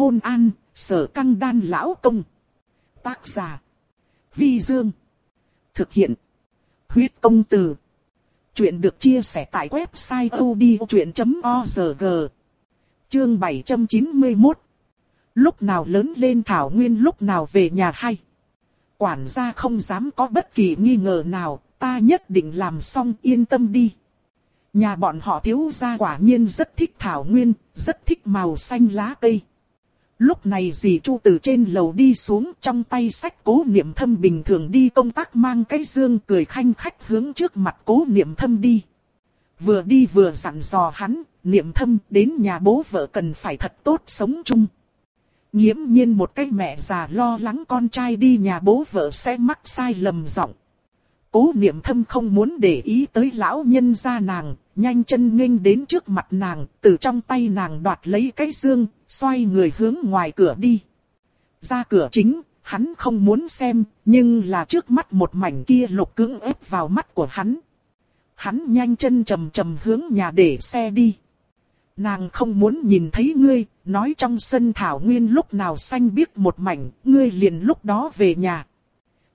Hôn an, sở căng đan lão công. Tác giả. Vi Dương. Thực hiện. Huyết công từ. Chuyện được chia sẻ tại website odchuyện.org. Chương 791. Lúc nào lớn lên Thảo Nguyên lúc nào về nhà hay. Quản gia không dám có bất kỳ nghi ngờ nào, ta nhất định làm xong yên tâm đi. Nhà bọn họ thiếu gia quả nhiên rất thích Thảo Nguyên, rất thích màu xanh lá cây. Lúc này dì Chu từ trên lầu đi xuống trong tay sách cố niệm thâm bình thường đi công tác mang cái dương cười khanh khách hướng trước mặt cố niệm thâm đi. Vừa đi vừa dặn dò hắn, niệm thâm đến nhà bố vợ cần phải thật tốt sống chung. Nhiễm nhiên một cái mẹ già lo lắng con trai đi nhà bố vợ sẽ mắc sai lầm giọng. Cố niệm thâm không muốn để ý tới lão nhân gia nàng, nhanh chân nghênh đến trước mặt nàng, từ trong tay nàng đoạt lấy cái dương, xoay người hướng ngoài cửa đi. Ra cửa chính, hắn không muốn xem, nhưng là trước mắt một mảnh kia lục cứng ép vào mắt của hắn. Hắn nhanh chân trầm trầm hướng nhà để xe đi. Nàng không muốn nhìn thấy ngươi, nói trong sân thảo nguyên lúc nào xanh biếc một mảnh, ngươi liền lúc đó về nhà.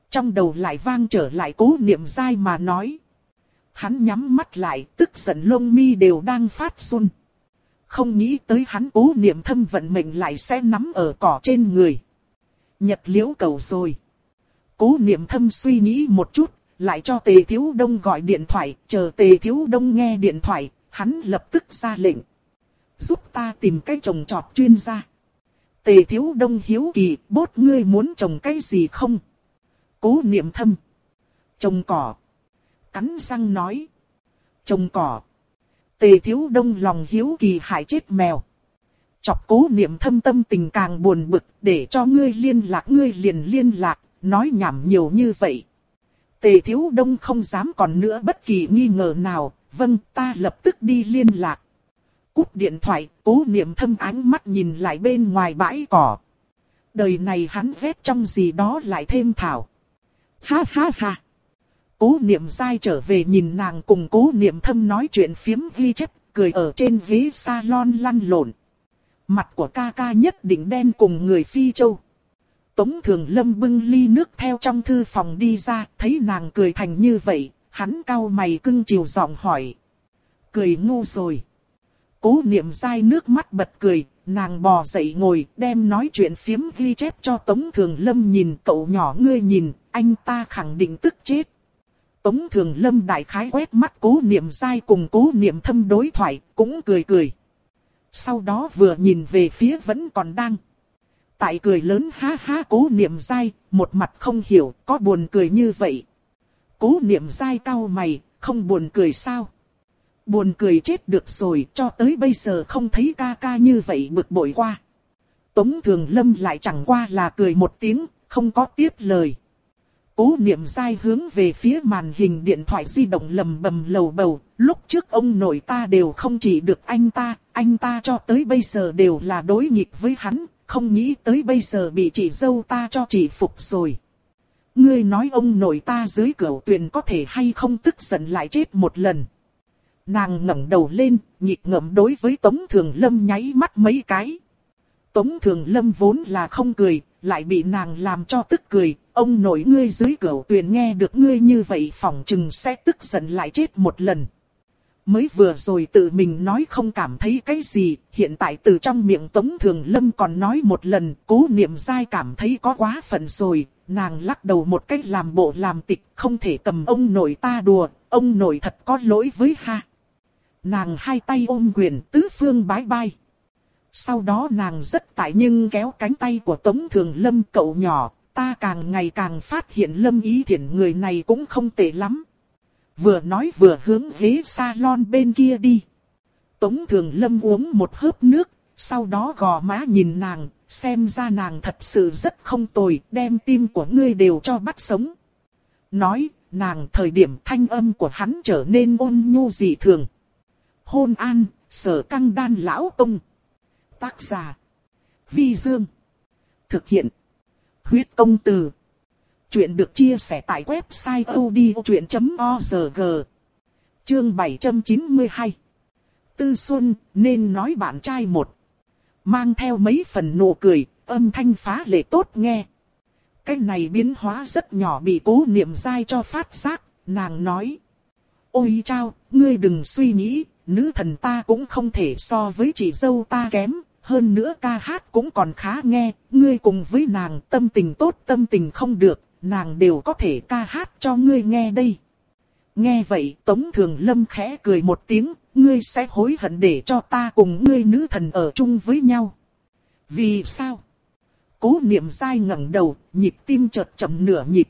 Trong đầu lại vang trở lại cố niệm dai mà nói. Hắn nhắm mắt lại, tức giận lông mi đều đang phát run. Không nghĩ tới hắn cố niệm thâm vận mệnh lại sẽ nắm ở cỏ trên người. Nhật liễu cầu rồi. Cố niệm thâm suy nghĩ một chút, lại cho tề thiếu đông gọi điện thoại, chờ tề thiếu đông nghe điện thoại, hắn lập tức ra lệnh. Giúp ta tìm cái trồng trọt chuyên gia. Tề thiếu đông hiếu kỳ, bốt ngươi muốn trồng cái gì không? Cố niệm thâm. Trồng cỏ. Cắn răng nói. Trồng cỏ. Tề thiếu đông lòng hiếu kỳ hại chết mèo. Chọc cố niệm thâm tâm tình càng buồn bực để cho ngươi liên lạc ngươi liền liên lạc, nói nhảm nhiều như vậy. Tề thiếu đông không dám còn nữa bất kỳ nghi ngờ nào, vâng ta lập tức đi liên lạc. Cúp điện thoại, cố niệm thâm ánh mắt nhìn lại bên ngoài bãi cỏ. Đời này hắn vét trong gì đó lại thêm thảo. Ha ha ha. Cố niệm dai trở về nhìn nàng cùng cố niệm thâm nói chuyện phiếm ghi chép, cười ở trên ghế salon lăn lộn. Mặt của ca ca nhất định đen cùng người phi châu. Tống thường lâm bưng ly nước theo trong thư phòng đi ra, thấy nàng cười thành như vậy, hắn cau mày cưng chiều giọng hỏi. Cười ngu rồi. Cố niệm dai nước mắt bật cười, nàng bò dậy ngồi, đem nói chuyện phiếm ghi chép cho Tống Thường Lâm nhìn cậu nhỏ ngươi nhìn, anh ta khẳng định tức chết. Tống Thường Lâm đại khái quét mắt cố niệm dai cùng cố niệm thâm đối thoại, cũng cười cười. Sau đó vừa nhìn về phía vẫn còn đang. Tại cười lớn ha ha cố niệm dai, một mặt không hiểu, có buồn cười như vậy. Cố niệm dai cau mày, không buồn cười sao? Buồn cười chết được rồi, cho tới bây giờ không thấy ca ca như vậy bực bội qua. Tống Thường Lâm lại chẳng qua là cười một tiếng, không có tiếp lời. Cố niệm dai hướng về phía màn hình điện thoại di động lầm bầm lầu bầu, lúc trước ông nội ta đều không chỉ được anh ta, anh ta cho tới bây giờ đều là đối nghịch với hắn, không nghĩ tới bây giờ bị chị dâu ta cho chị phục rồi. Ngươi nói ông nội ta dưới cửa tuyền có thể hay không tức giận lại chết một lần. Nàng ngẩng đầu lên, nhịp ngậm đối với Tống Thường Lâm nháy mắt mấy cái. Tống Thường Lâm vốn là không cười, lại bị nàng làm cho tức cười. Ông nội ngươi dưới cửa tuyền nghe được ngươi như vậy phỏng chừng sẽ tức giận lại chết một lần. Mới vừa rồi tự mình nói không cảm thấy cái gì, hiện tại từ trong miệng Tống Thường Lâm còn nói một lần, cố niệm dai cảm thấy có quá phận rồi, nàng lắc đầu một cách làm bộ làm tịch, không thể cầm ông nội ta đùa, ông nội thật có lỗi với ha. Nàng hai tay ôm quyền tứ phương bái bai. Sau đó nàng rất tại nhưng kéo cánh tay của Tống Thường Lâm cậu nhỏ, ta càng ngày càng phát hiện Lâm ý thiện người này cũng không tệ lắm. Vừa nói vừa hướng ghế salon bên kia đi. Tống Thường Lâm uống một hớp nước, sau đó gò má nhìn nàng, xem ra nàng thật sự rất không tồi, đem tim của ngươi đều cho bắt sống. Nói, nàng thời điểm thanh âm của hắn trở nên ôn nhu dị thường hôn an, sở căng đan lão công. Tác giả. Vi Dương. Thực hiện. Huyết công từ. Chuyện được chia sẻ tại website odchuyện.org. Chương 792. Tư Xuân nên nói bạn trai một. mang theo mấy phần nụ cười, âm thanh phá lệ tốt nghe. Cái này biến hóa rất nhỏ bị cố niệm dai cho phát giác, nàng nói. Ôi chao, ngươi đừng suy nghĩ, nữ thần ta cũng không thể so với chị dâu ta kém, hơn nữa ca hát cũng còn khá nghe, ngươi cùng với nàng tâm tình tốt tâm tình không được, nàng đều có thể ca hát cho ngươi nghe đây. Nghe vậy Tống Thường Lâm khẽ cười một tiếng, ngươi sẽ hối hận để cho ta cùng ngươi nữ thần ở chung với nhau. Vì sao? Cố niệm dai ngẩng đầu, nhịp tim chợt chậm nửa nhịp.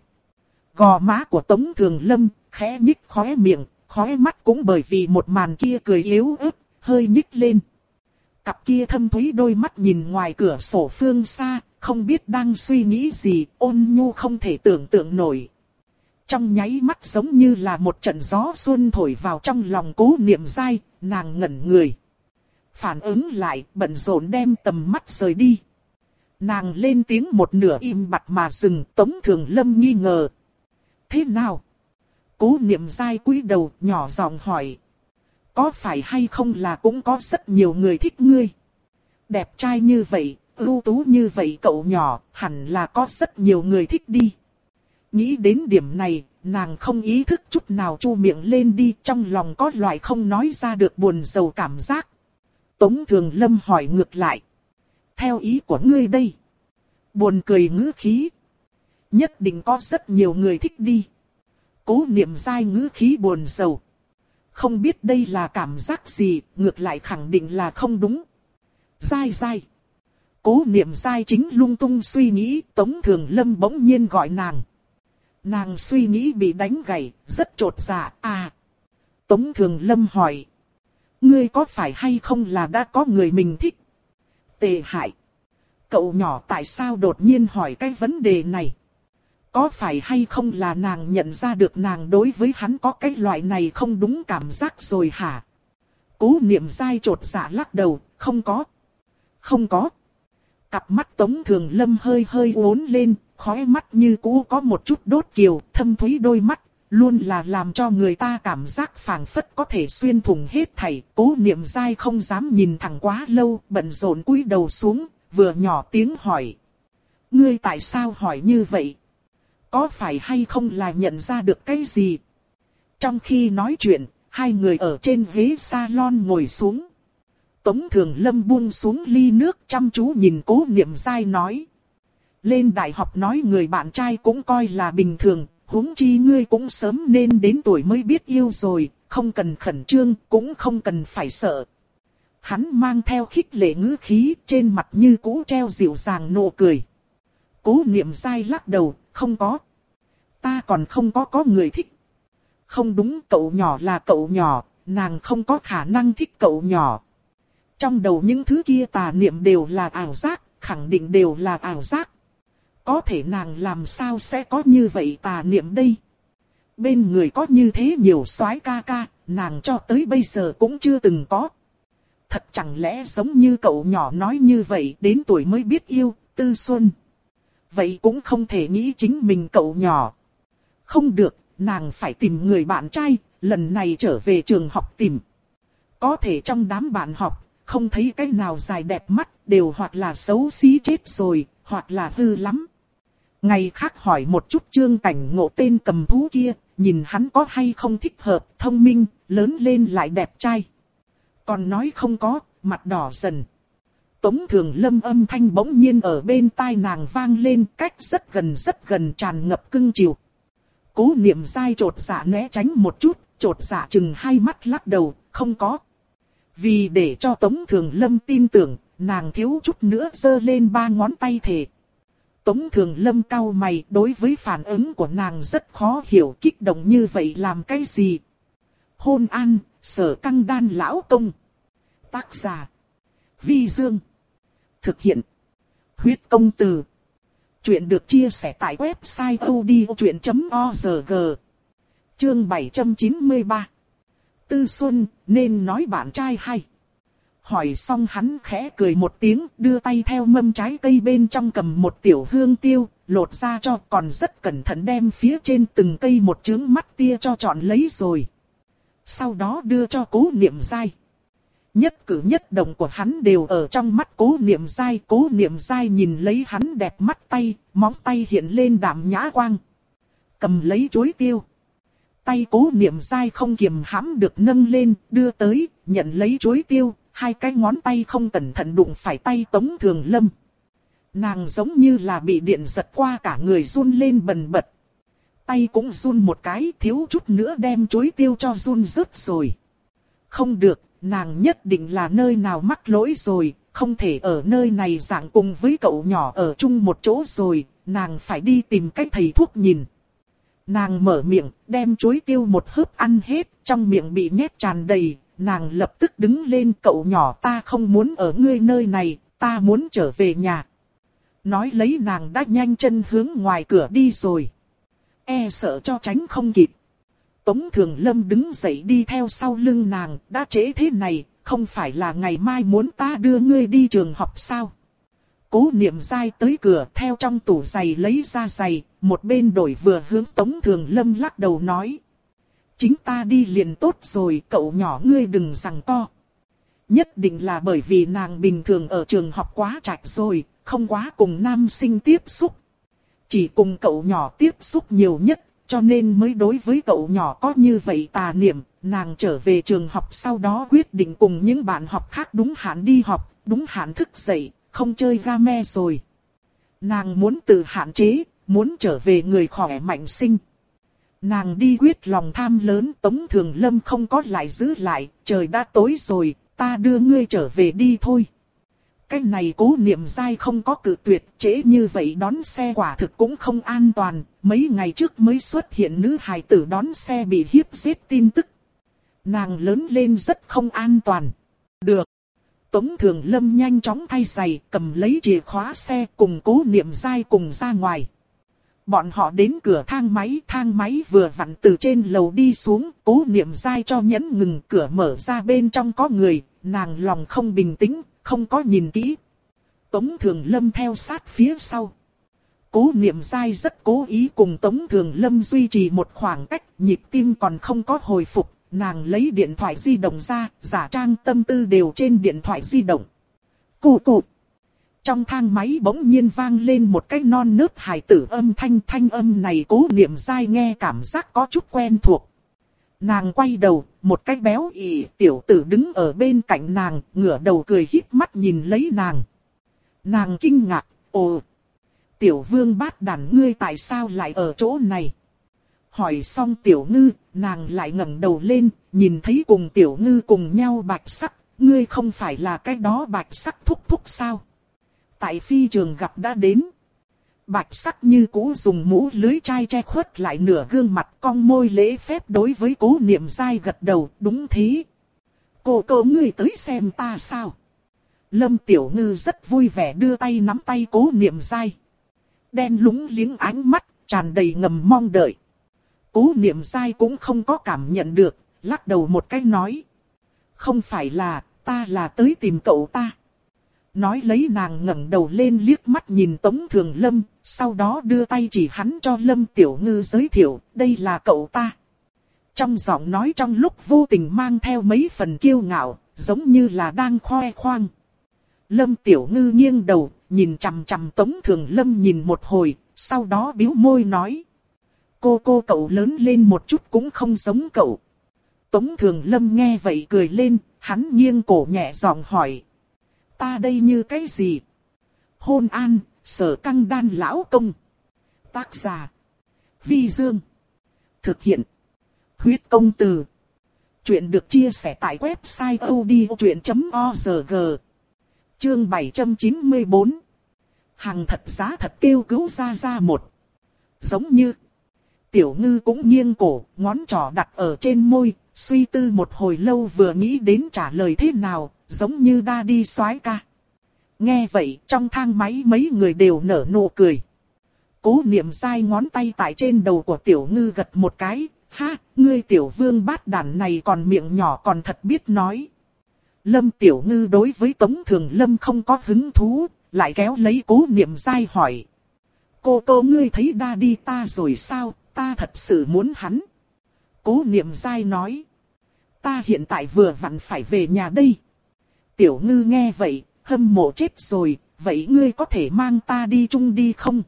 Gò má của Tống Thường Lâm, khẽ nhích khóe miệng, khóe mắt cũng bởi vì một màn kia cười yếu ớt, hơi nhích lên. Cặp kia thâm thúy đôi mắt nhìn ngoài cửa sổ phương xa, không biết đang suy nghĩ gì, ôn nhu không thể tưởng tượng nổi. Trong nháy mắt giống như là một trận gió xuân thổi vào trong lòng cố niệm dai, nàng ngẩn người. Phản ứng lại, bận rộn đem tầm mắt rời đi. Nàng lên tiếng một nửa im bặt mà dừng, Tống Thường Lâm nghi ngờ. Thế nào? Cố niệm dai cúi đầu, nhỏ giọng hỏi. Có phải hay không là cũng có rất nhiều người thích ngươi? Đẹp trai như vậy, ưu tú như vậy cậu nhỏ, hẳn là có rất nhiều người thích đi. Nghĩ đến điểm này, nàng không ý thức chút nào chu miệng lên đi trong lòng có loại không nói ra được buồn sầu cảm giác. Tống Thường Lâm hỏi ngược lại. Theo ý của ngươi đây. Buồn cười ngữ khí. Nhất định có rất nhiều người thích đi. Cố niệm dai ngữ khí buồn sầu. Không biết đây là cảm giác gì, ngược lại khẳng định là không đúng. Dai dai. Cố niệm dai chính lung tung suy nghĩ, Tống Thường Lâm bỗng nhiên gọi nàng. Nàng suy nghĩ bị đánh gãy, rất trột dạ, à. Tống Thường Lâm hỏi. Ngươi có phải hay không là đã có người mình thích? Tề hại. Cậu nhỏ tại sao đột nhiên hỏi cái vấn đề này? Có phải hay không là nàng nhận ra được nàng đối với hắn có cái loại này không đúng cảm giác rồi hả? Cố niệm dai trột dạ lắc đầu, không có. Không có. Cặp mắt Tống Thường Lâm hơi hơi uốn lên, khóe mắt như cũ có một chút đốt kiều, thâm thúy đôi mắt, luôn là làm cho người ta cảm giác phảng phất có thể xuyên thủng hết thảy. Cố niệm dai không dám nhìn thẳng quá lâu, bận rộn cúi đầu xuống, vừa nhỏ tiếng hỏi. Ngươi tại sao hỏi như vậy? Có phải hay không là nhận ra được cái gì? Trong khi nói chuyện, hai người ở trên ghế salon ngồi xuống. Tống Thường Lâm buông xuống ly nước chăm chú nhìn cố niệm dai nói. Lên đại học nói người bạn trai cũng coi là bình thường, huống chi ngươi cũng sớm nên đến tuổi mới biết yêu rồi, không cần khẩn trương, cũng không cần phải sợ. Hắn mang theo khích lệ ngữ khí trên mặt như cũ treo dịu dàng nụ cười. Cố niệm dai lắc đầu, không có. Ta còn không có có người thích. Không đúng cậu nhỏ là cậu nhỏ, nàng không có khả năng thích cậu nhỏ. Trong đầu những thứ kia tà niệm đều là ảo giác, khẳng định đều là ảo giác. Có thể nàng làm sao sẽ có như vậy tà niệm đây? Bên người có như thế nhiều soái ca ca, nàng cho tới bây giờ cũng chưa từng có. Thật chẳng lẽ giống như cậu nhỏ nói như vậy đến tuổi mới biết yêu, tư xuân. Vậy cũng không thể nghĩ chính mình cậu nhỏ. Không được, nàng phải tìm người bạn trai, lần này trở về trường học tìm. Có thể trong đám bạn học, không thấy cái nào dài đẹp mắt, đều hoặc là xấu xí chết rồi, hoặc là hư lắm. Ngày khác hỏi một chút trương cảnh ngộ tên cầm thú kia, nhìn hắn có hay không thích hợp, thông minh, lớn lên lại đẹp trai. Còn nói không có, mặt đỏ dần. Tống thường lâm âm thanh bỗng nhiên ở bên tai nàng vang lên cách rất gần rất gần tràn ngập cưng chiều. Cố niệm dai trột dạ né tránh một chút, trột dạ chừng hai mắt lắc đầu, không có. Vì để cho Tống Thường Lâm tin tưởng, nàng thiếu chút nữa giơ lên ba ngón tay thề Tống Thường Lâm cau mày đối với phản ứng của nàng rất khó hiểu kích động như vậy làm cái gì. Hôn an, sở căng đan lão công. Tác giả. Vi Dương. Thực hiện. Huyết công từ. Chuyện được chia sẻ tại website odchuyện.org. Chương 793. Tư Xuân, nên nói bạn trai hay. Hỏi xong hắn khẽ cười một tiếng, đưa tay theo mâm trái cây bên trong cầm một tiểu hương tiêu, lột ra cho còn rất cẩn thận đem phía trên từng cây một trứng mắt tia cho chọn lấy rồi. Sau đó đưa cho cố niệm dai. Nhất cử nhất động của hắn đều ở trong mắt cố niệm dai. Cố niệm dai nhìn lấy hắn đẹp mắt tay, móng tay hiện lên đạm nhã quang. Cầm lấy chuối tiêu. Tay cố niệm dai không kiềm hãm được nâng lên, đưa tới, nhận lấy chuối tiêu, hai cái ngón tay không cẩn thận đụng phải tay tống thường lâm. Nàng giống như là bị điện giật qua cả người run lên bần bật. Tay cũng run một cái thiếu chút nữa đem chuối tiêu cho run rớt rồi. Không được, nàng nhất định là nơi nào mắc lỗi rồi, không thể ở nơi này dạng cùng với cậu nhỏ ở chung một chỗ rồi, nàng phải đi tìm cách thầy thuốc nhìn. Nàng mở miệng, đem chuối tiêu một hớp ăn hết, trong miệng bị nhét tràn đầy, nàng lập tức đứng lên cậu nhỏ ta không muốn ở ngươi nơi này, ta muốn trở về nhà. Nói lấy nàng đã nhanh chân hướng ngoài cửa đi rồi. E sợ cho tránh không kịp. Tống Thường Lâm đứng dậy đi theo sau lưng nàng, đã trễ thế này, không phải là ngày mai muốn ta đưa ngươi đi trường học sao? Cố niệm dai tới cửa theo trong tủ giày lấy ra giày, một bên đổi vừa hướng Tống Thường Lâm lắc đầu nói. Chính ta đi liền tốt rồi, cậu nhỏ ngươi đừng rằng to. Nhất định là bởi vì nàng bình thường ở trường học quá trạch rồi, không quá cùng nam sinh tiếp xúc. Chỉ cùng cậu nhỏ tiếp xúc nhiều nhất, cho nên mới đối với cậu nhỏ có như vậy tà niệm, nàng trở về trường học sau đó quyết định cùng những bạn học khác đúng hạn đi học, đúng hạn thức dậy, không chơi game rồi. Nàng muốn tự hạn chế, muốn trở về người khỏe mạnh sinh. Nàng đi quyết lòng tham lớn Tống Thường Lâm không có lại giữ lại, trời đã tối rồi, ta đưa ngươi trở về đi thôi. Cái này cố niệm dai không có cự tuyệt, trễ như vậy đón xe quả thực cũng không an toàn, mấy ngày trước mới xuất hiện nữ hài tử đón xe bị hiếp giết tin tức. Nàng lớn lên rất không an toàn. Được. Tống Thường Lâm nhanh chóng thay giày, cầm lấy chìa khóa xe cùng cố niệm dai cùng ra ngoài. Bọn họ đến cửa thang máy, thang máy vừa vặn từ trên lầu đi xuống, cố niệm dai cho nhẫn ngừng cửa mở ra bên trong có người, nàng lòng không bình tĩnh, không có nhìn kỹ. Tống Thường Lâm theo sát phía sau. Cố niệm dai rất cố ý cùng Tống Thường Lâm duy trì một khoảng cách, nhịp tim còn không có hồi phục, nàng lấy điện thoại di động ra, giả trang tâm tư đều trên điện thoại di động. Cụ cụ. Trong thang máy bỗng nhiên vang lên một cái non nớt hài tử âm thanh thanh âm này cố niệm dai nghe cảm giác có chút quen thuộc. Nàng quay đầu, một cái béo ỉ tiểu tử đứng ở bên cạnh nàng, ngửa đầu cười híp mắt nhìn lấy nàng. Nàng kinh ngạc, ồ, tiểu vương bát đàn ngươi tại sao lại ở chỗ này? Hỏi xong tiểu ngư, nàng lại ngẩng đầu lên, nhìn thấy cùng tiểu ngư cùng nhau bạch sắc, ngươi không phải là cái đó bạch sắc thúc thúc sao? Tại phi trường gặp đã đến. Bạch sắc như cũ dùng mũ lưới chai che khuất lại nửa gương mặt cong môi lễ phép đối với cố niệm dai gật đầu, đúng thế. Cô cậu ngươi tới xem ta sao? Lâm Tiểu Ngư rất vui vẻ đưa tay nắm tay cố niệm dai. Đen lúng liếng ánh mắt, tràn đầy ngầm mong đợi. Cố niệm dai cũng không có cảm nhận được, lắc đầu một cái nói. Không phải là, ta là tới tìm cậu ta. Nói lấy nàng ngẩng đầu lên liếc mắt nhìn Tống Thường Lâm, sau đó đưa tay chỉ hắn cho Lâm Tiểu Ngư giới thiệu, đây là cậu ta. Trong giọng nói trong lúc vô tình mang theo mấy phần kiêu ngạo, giống như là đang khoe khoang. Lâm Tiểu Ngư nghiêng đầu, nhìn chằm chằm Tống Thường Lâm nhìn một hồi, sau đó biếu môi nói. Cô cô cậu lớn lên một chút cũng không giống cậu. Tống Thường Lâm nghe vậy cười lên, hắn nghiêng cổ nhẹ giọng hỏi. Ta đây như cái gì? Hôn an, sở căng đan lão công. Tác giả. Vi Dương. Thực hiện. Huyết công từ. Chuyện được chia sẻ tại website odchuyện.org. Chương 794. Hàng thật giá thật kêu cứu ra ra một. Giống như. Tiểu ngư cũng nghiêng cổ, ngón trỏ đặt ở trên môi, suy tư một hồi lâu vừa nghĩ đến trả lời thế nào, giống như đa đi soái ca. Nghe vậy, trong thang máy mấy người đều nở nụ cười. Cố niệm sai ngón tay tại trên đầu của tiểu ngư gật một cái, ha, ngươi tiểu vương bát đàn này còn miệng nhỏ còn thật biết nói. Lâm tiểu ngư đối với tống thường lâm không có hứng thú, lại kéo lấy cố niệm sai hỏi. Cô cô ngươi thấy đa đi ta rồi sao, ta thật sự muốn hắn. Cố niệm sai nói. Ta hiện tại vừa vặn phải về nhà đây. Tiểu ngư nghe vậy, hâm mộ chết rồi, vậy ngươi có thể mang ta đi chung đi không?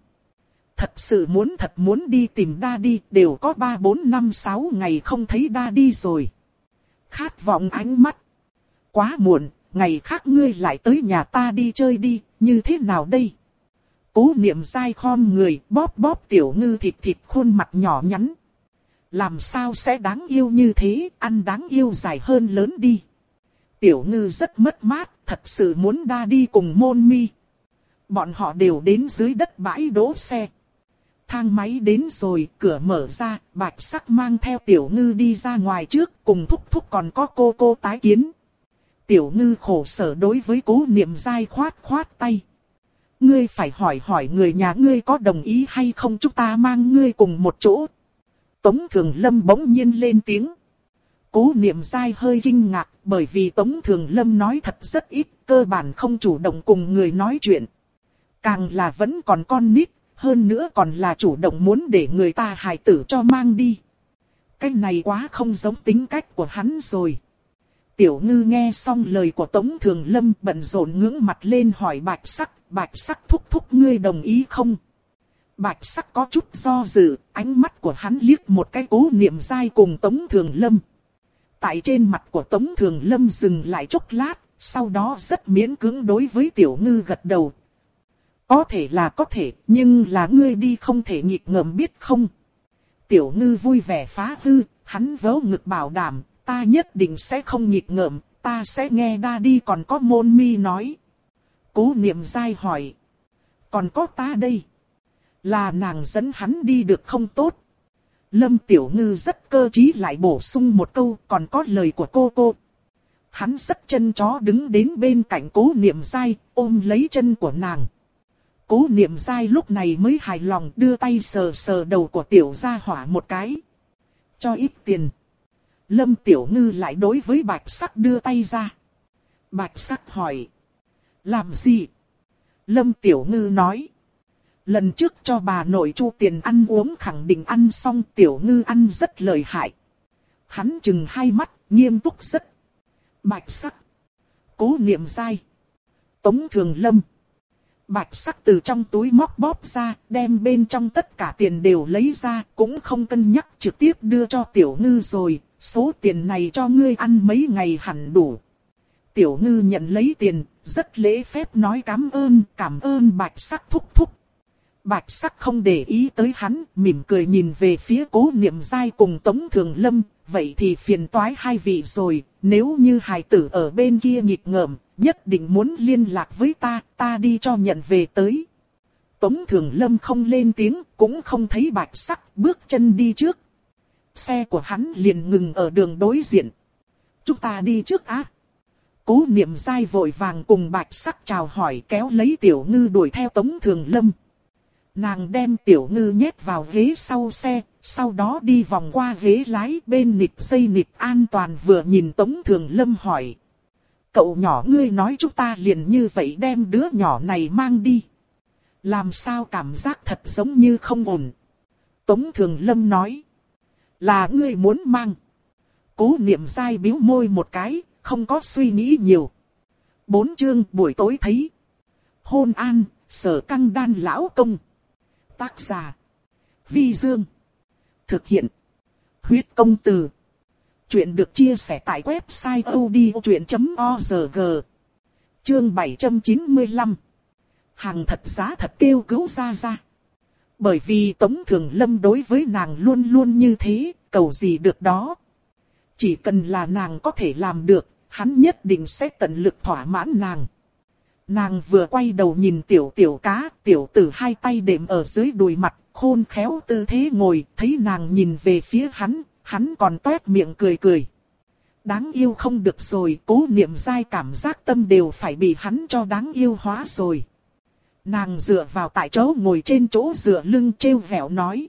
Thật sự muốn thật muốn đi tìm đa đi, đều có 3, 4, 5, 6 ngày không thấy đa đi rồi. Khát vọng ánh mắt. Quá muộn, ngày khác ngươi lại tới nhà ta đi chơi đi, như thế nào đây? Cố niệm dai khom người, bóp bóp tiểu ngư thịt thịt khuôn mặt nhỏ nhắn. Làm sao sẽ đáng yêu như thế, ăn đáng yêu dài hơn lớn đi. Tiểu ngư rất mất mát, thật sự muốn đa đi cùng môn mi. Bọn họ đều đến dưới đất bãi đỗ xe. Thang máy đến rồi, cửa mở ra, bạch sắc mang theo tiểu ngư đi ra ngoài trước, cùng thúc thúc còn có cô cô tái kiến. Tiểu ngư khổ sở đối với cố niệm dai khoát khoát tay. Ngươi phải hỏi hỏi người nhà ngươi có đồng ý hay không chúng ta mang ngươi cùng một chỗ. Tống Thường Lâm bỗng nhiên lên tiếng. Cố niệm dai hơi kinh ngạc bởi vì Tống Thường Lâm nói thật rất ít, cơ bản không chủ động cùng người nói chuyện. Càng là vẫn còn con nít, hơn nữa còn là chủ động muốn để người ta hài tử cho mang đi. Cái này quá không giống tính cách của hắn rồi. Tiểu ngư nghe xong lời của Tống Thường Lâm bận rộn ngưỡng mặt lên hỏi bạch sắc, bạch sắc thúc thúc ngươi đồng ý không? Bạch sắc có chút do dự, ánh mắt của hắn liếc một cái cố niệm dai cùng Tống Thường Lâm. Tại trên mặt của Tống Thường Lâm dừng lại chốc lát, sau đó rất miễn cưỡng đối với tiểu ngư gật đầu. Có thể là có thể, nhưng là ngươi đi không thể nghịch ngợm biết không? Tiểu ngư vui vẻ phá hư, hắn vớ ngực bảo đảm, ta nhất định sẽ không nghịch ngợm, ta sẽ nghe đa đi còn có môn mi nói. Cố niệm dai hỏi. Còn có ta đây. Là nàng dẫn hắn đi được không tốt. Lâm Tiểu Ngư rất cơ trí lại bổ sung một câu còn có lời của cô cô. Hắn rất chân chó đứng đến bên cạnh cố niệm dai, ôm lấy chân của nàng. Cố niệm dai lúc này mới hài lòng đưa tay sờ sờ đầu của tiểu gia hỏa một cái. Cho ít tiền. Lâm Tiểu Ngư lại đối với bạch sắc đưa tay ra. Bạch sắc hỏi. Làm gì? Lâm Tiểu Ngư nói. Lần trước cho bà nội chu tiền ăn uống khẳng định ăn xong Tiểu Ngư ăn rất lợi hại. Hắn chừng hai mắt, nghiêm túc rất. Bạch sắc. Cố niệm dai. Tống Thường Lâm. Bạch sắc từ trong túi móc bóp ra, đem bên trong tất cả tiền đều lấy ra, cũng không cân nhắc trực tiếp đưa cho tiểu ngư rồi, số tiền này cho ngươi ăn mấy ngày hẳn đủ. Tiểu ngư nhận lấy tiền, rất lễ phép nói cảm ơn, cảm ơn bạch sắc thúc thúc. Bạch sắc không để ý tới hắn, mỉm cười nhìn về phía cố niệm dai cùng Tống Thường Lâm, vậy thì phiền toái hai vị rồi, nếu như hài tử ở bên kia nghịch ngợm, nhất định muốn liên lạc với ta, ta đi cho nhận về tới. Tống Thường Lâm không lên tiếng, cũng không thấy bạch sắc, bước chân đi trước. Xe của hắn liền ngừng ở đường đối diện. Chúng ta đi trước á. Cố niệm dai vội vàng cùng bạch sắc chào hỏi kéo lấy tiểu ngư đuổi theo Tống Thường Lâm. Nàng đem tiểu ngư nhét vào ghế sau xe, sau đó đi vòng qua ghế lái bên nịp dây nịp an toàn vừa nhìn Tống Thường Lâm hỏi. Cậu nhỏ ngươi nói chúng ta liền như vậy đem đứa nhỏ này mang đi. Làm sao cảm giác thật giống như không ổn. Tống Thường Lâm nói. Là ngươi muốn mang. Cố niệm dai biếu môi một cái, không có suy nghĩ nhiều. Bốn chương buổi tối thấy. Hôn an, sở căng đan lão công. Tác giả. Vi Dương. Thực hiện. Huyết công từ. Chuyện được chia sẻ tại website odchuyện.org. Chương 795. Hàng thật giá thật kêu cứu ra ra. Bởi vì Tống Thường Lâm đối với nàng luôn luôn như thế, cầu gì được đó. Chỉ cần là nàng có thể làm được, hắn nhất định sẽ tận lực thỏa mãn nàng. Nàng vừa quay đầu nhìn tiểu tiểu cá, tiểu tử hai tay đệm ở dưới đùi mặt, khôn khéo tư thế ngồi, thấy nàng nhìn về phía hắn, hắn còn toét miệng cười cười. Đáng yêu không được rồi, cố niệm dai cảm giác tâm đều phải bị hắn cho đáng yêu hóa rồi. Nàng dựa vào tại chỗ ngồi trên chỗ dựa lưng treo vẻo nói.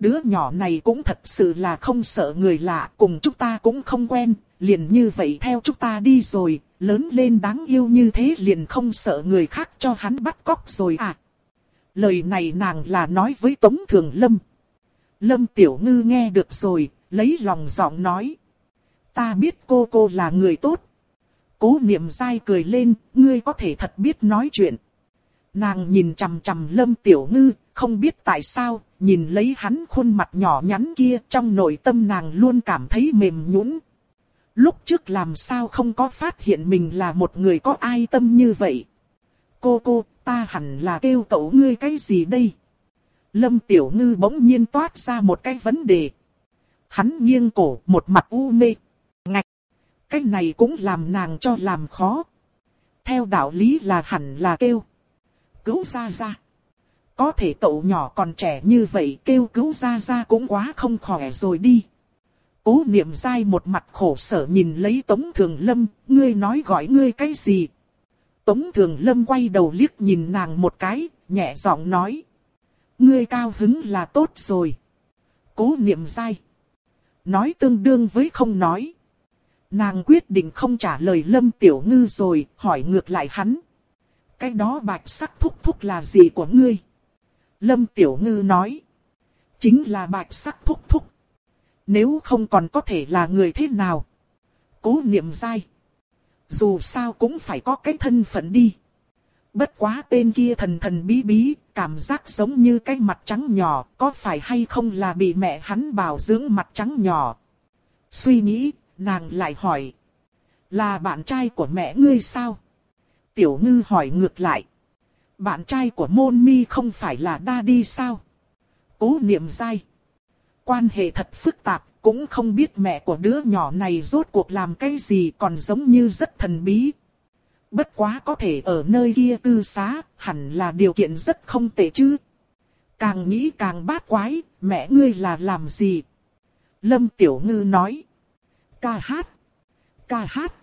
Đứa nhỏ này cũng thật sự là không sợ người lạ, cùng chúng ta cũng không quen, liền như vậy theo chúng ta đi rồi, lớn lên đáng yêu như thế liền không sợ người khác cho hắn bắt cóc rồi à. Lời này nàng là nói với Tống Thường Lâm. Lâm Tiểu Ngư nghe được rồi, lấy lòng giọng nói. Ta biết cô cô là người tốt. Cố niệm dai cười lên, ngươi có thể thật biết nói chuyện. Nàng nhìn chằm chằm lâm tiểu ngư, không biết tại sao, nhìn lấy hắn khuôn mặt nhỏ nhắn kia trong nội tâm nàng luôn cảm thấy mềm nhũn. Lúc trước làm sao không có phát hiện mình là một người có ai tâm như vậy. Cô cô, ta hẳn là kêu cậu ngươi cái gì đây? Lâm Tiểu Ngư bỗng nhiên toát ra một cái vấn đề. Hắn nghiêng cổ, một mặt u mê. Ngạch! Cái này cũng làm nàng cho làm khó. Theo đạo lý là hẳn là kêu. Cứu ra ra. Có thể cậu nhỏ còn trẻ như vậy kêu cứu ra ra cũng quá không khỏe rồi đi. Cố niệm dai một mặt khổ sở nhìn lấy Tống Thường Lâm, ngươi nói gọi ngươi cái gì? Tống Thường Lâm quay đầu liếc nhìn nàng một cái, nhẹ giọng nói. Ngươi cao hứng là tốt rồi. Cố niệm dai. Nói tương đương với không nói. Nàng quyết định không trả lời Lâm Tiểu Ngư rồi, hỏi ngược lại hắn. Cái đó bạch sắc thúc thúc là gì của ngươi? Lâm Tiểu Ngư nói. Chính là bạch sắc thúc thúc. Nếu không còn có thể là người thế nào? Cố niệm dai. Dù sao cũng phải có cái thân phận đi. Bất quá tên kia thần thần bí bí, cảm giác giống như cái mặt trắng nhỏ, có phải hay không là bị mẹ hắn bảo dưỡng mặt trắng nhỏ. Suy nghĩ, nàng lại hỏi. Là bạn trai của mẹ ngươi sao? Tiểu ngư hỏi ngược lại. Bạn trai của môn mi không phải là đa đi sao? Cố niệm dai. Quan hệ thật phức tạp, cũng không biết mẹ của đứa nhỏ này rốt cuộc làm cái gì còn giống như rất thần bí. Bất quá có thể ở nơi kia tư xá, hẳn là điều kiện rất không tệ chứ. Càng nghĩ càng bát quái, mẹ ngươi là làm gì? Lâm Tiểu Ngư nói. Ca hát. Ca hát.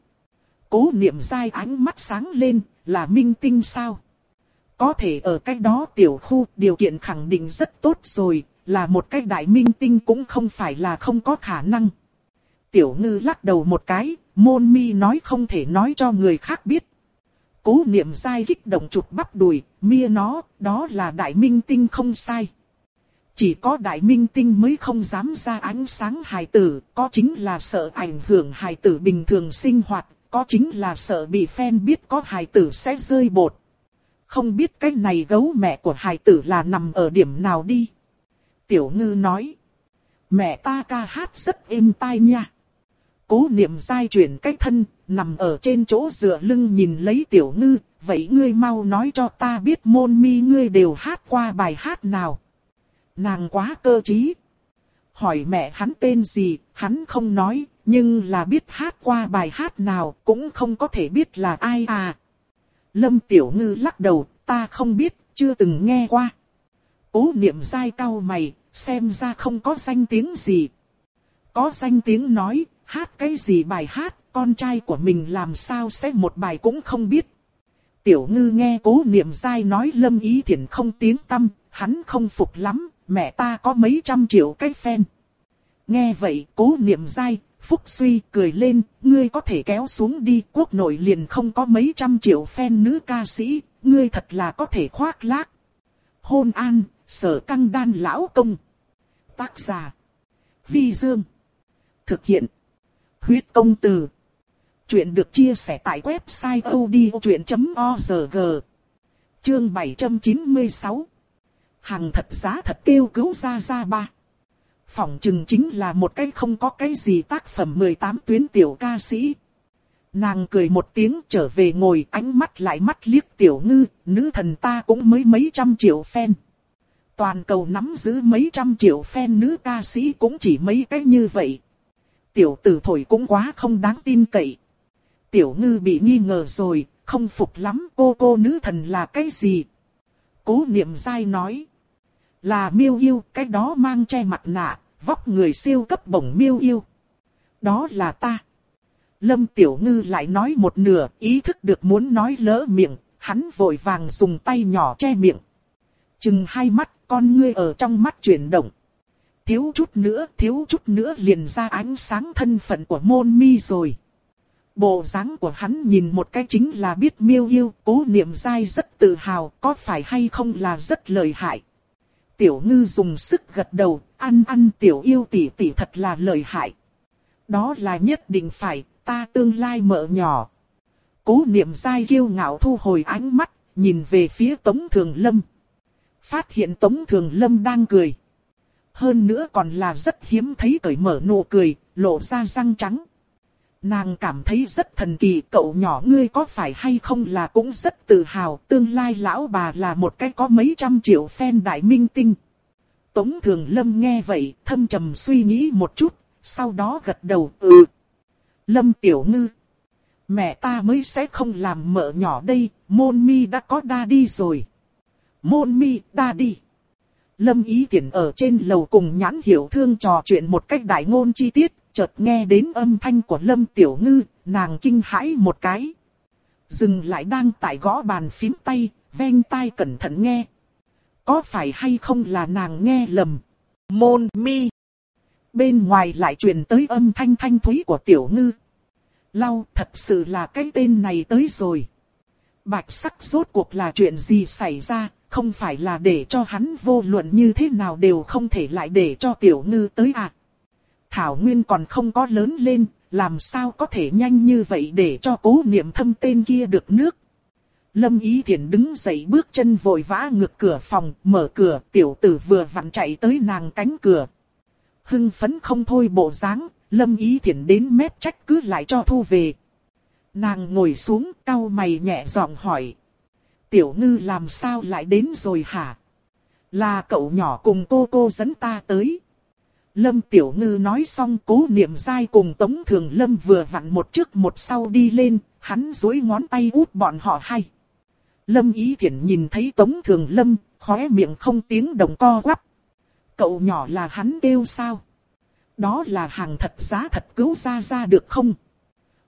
Cố niệm dai ánh mắt sáng lên, là minh tinh sao? Có thể ở cách đó tiểu khu điều kiện khẳng định rất tốt rồi, là một cái đại minh tinh cũng không phải là không có khả năng. Tiểu ngư lắc đầu một cái, môn mi nói không thể nói cho người khác biết. Cố niệm sai kích động chụp bắp đùi, mia nó, đó là đại minh tinh không sai. Chỉ có đại minh tinh mới không dám ra ánh sáng hài tử, có chính là sợ ảnh hưởng hài tử bình thường sinh hoạt, có chính là sợ bị fan biết có hài tử sẽ rơi bột. Không biết cái này gấu mẹ của hài tử là nằm ở điểm nào đi. Tiểu ngư nói. Mẹ ta ca hát rất êm tai nha. Cố niệm dai chuyển cách thân, nằm ở trên chỗ dựa lưng nhìn lấy tiểu ngư. Vậy ngươi mau nói cho ta biết môn mi ngươi đều hát qua bài hát nào. Nàng quá cơ trí. Hỏi mẹ hắn tên gì, hắn không nói, nhưng là biết hát qua bài hát nào, cũng không có thể biết là ai à. Lâm Tiểu Ngư lắc đầu, ta không biết, chưa từng nghe qua. Cố niệm dai cao mày, xem ra không có danh tiếng gì. Có danh tiếng nói, hát cái gì bài hát, con trai của mình làm sao sẽ một bài cũng không biết. Tiểu ngư nghe cố niệm dai nói lâm ý thiện không tiếng tâm, hắn không phục lắm, mẹ ta có mấy trăm triệu cái fan. Nghe vậy cố niệm dai, phúc suy cười lên, ngươi có thể kéo xuống đi, quốc nội liền không có mấy trăm triệu fan nữ ca sĩ, ngươi thật là có thể khoác lác. Hôn an, sở căng đan lão công. Tác giả. Vi Dương. Thực hiện. Huyết công từ. Chuyện được chia sẻ tại website odchuyện.org. Chương 796. Hàng thật giá thật kêu cứu ra ra ba. Phỏng chừng chính là một cái không có cái gì tác phẩm 18 tuyến tiểu ca sĩ. Nàng cười một tiếng trở về ngồi ánh mắt lại mắt liếc tiểu ngư, nữ thần ta cũng mới mấy trăm triệu fan. Toàn cầu nắm giữ mấy trăm triệu fan nữ ca sĩ cũng chỉ mấy cái như vậy. Tiểu tử thổi cũng quá không đáng tin cậy. Tiểu ngư bị nghi ngờ rồi, không phục lắm cô cô nữ thần là cái gì. Cố niệm dai nói. Là miêu yêu, cái đó mang che mặt nạ, vóc người siêu cấp bổng miêu yêu. Đó là ta. Lâm Tiểu Ngư lại nói một nửa, ý thức được muốn nói lỡ miệng, hắn vội vàng dùng tay nhỏ che miệng. Chừng hai mắt, con ngươi ở trong mắt chuyển động. Thiếu chút nữa, thiếu chút nữa liền ra ánh sáng thân phận của môn mi rồi. Bộ dáng của hắn nhìn một cái chính là biết miêu yêu, cố niệm dai rất tự hào, có phải hay không là rất lợi hại. Tiểu ngư dùng sức gật đầu, ăn ăn tiểu yêu tỷ tỷ thật là lợi hại. Đó là nhất định phải, ta tương lai mợ nhỏ. Cố niệm dai kiêu ngạo thu hồi ánh mắt, nhìn về phía Tống Thường Lâm. Phát hiện Tống Thường Lâm đang cười. Hơn nữa còn là rất hiếm thấy cởi mở nụ cười, lộ ra răng trắng. Nàng cảm thấy rất thần kỳ, cậu nhỏ ngươi có phải hay không là cũng rất tự hào, tương lai lão bà là một cái có mấy trăm triệu fan đại minh tinh. Tống Thường Lâm nghe vậy, thâm trầm suy nghĩ một chút, sau đó gật đầu, ừ. Lâm Tiểu Ngư. Mẹ ta mới sẽ không làm mợ nhỏ đây, môn mi đã có đa đi rồi. Môn mi, đa đi. Lâm Ý tiện ở trên lầu cùng nhãn hiểu thương trò chuyện một cách đại ngôn chi tiết, chợt nghe đến âm thanh của Lâm Tiểu Ngư, nàng kinh hãi một cái. Dừng lại đang tại gõ bàn phím tay, ven tai cẩn thận nghe. Có phải hay không là nàng nghe lầm? Môn mi. Bên ngoài lại truyền tới âm thanh thanh thúy của Tiểu Ngư. Lau thật sự là cái tên này tới rồi. Bạch sắc rốt cuộc là chuyện gì xảy ra, không phải là để cho hắn vô luận như thế nào đều không thể lại để cho tiểu ngư tới à. Thảo Nguyên còn không có lớn lên, làm sao có thể nhanh như vậy để cho cố niệm thâm tên kia được nước. Lâm Ý Thiển đứng dậy bước chân vội vã ngược cửa phòng, mở cửa, tiểu tử vừa vặn chạy tới nàng cánh cửa. Hưng phấn không thôi bộ dáng, Lâm Ý Thiển đến mép trách cứ lại cho thu về. Nàng ngồi xuống, cau mày nhẹ giọng hỏi. Tiểu ngư làm sao lại đến rồi hả? Là cậu nhỏ cùng cô cô dẫn ta tới. Lâm Tiểu Ngư nói xong cố niệm dai cùng Tống Thường Lâm vừa vặn một trước một sau đi lên, hắn dối ngón tay út bọn họ hay. Lâm Ý Thiển nhìn thấy Tống Thường Lâm, khóe miệng không tiếng đồng co quắp. Cậu nhỏ là hắn kêu sao? Đó là hàng thật giá thật cứu ra ra được không?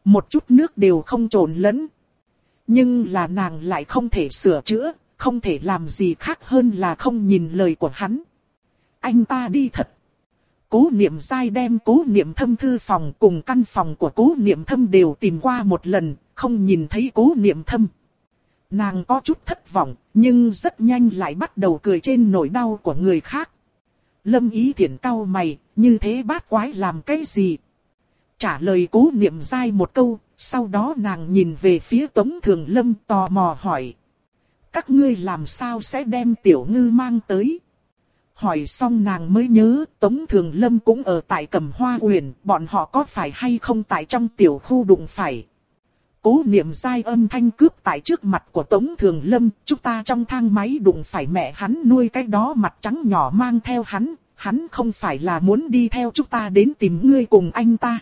Một chút nước đều không trộn lẫn. Nhưng là nàng lại không thể sửa chữa, không thể làm gì khác hơn là không nhìn lời của hắn. Anh ta đi thật. Cố niệm sai đem cố niệm thâm thư phòng cùng căn phòng của cố niệm thâm đều tìm qua một lần, không nhìn thấy cố niệm thâm. Nàng có chút thất vọng, nhưng rất nhanh lại bắt đầu cười trên nỗi đau của người khác. Lâm ý thiện cau mày, như thế bát quái làm cái gì? Trả lời cố niệm dai một câu, sau đó nàng nhìn về phía Tống Thường Lâm tò mò hỏi. Các ngươi làm sao sẽ đem tiểu ngư mang tới? Hỏi xong nàng mới nhớ Tống Thường Lâm cũng ở tại Cẩm Hoa Uyển, bọn họ có phải hay không tại trong tiểu khu đụng phải. Cố niệm sai âm thanh cướp tại trước mặt của Tống Thường Lâm, chúng ta trong thang máy đụng phải mẹ hắn nuôi cái đó mặt trắng nhỏ mang theo hắn, hắn không phải là muốn đi theo chúng ta đến tìm ngươi cùng anh ta.